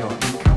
よう。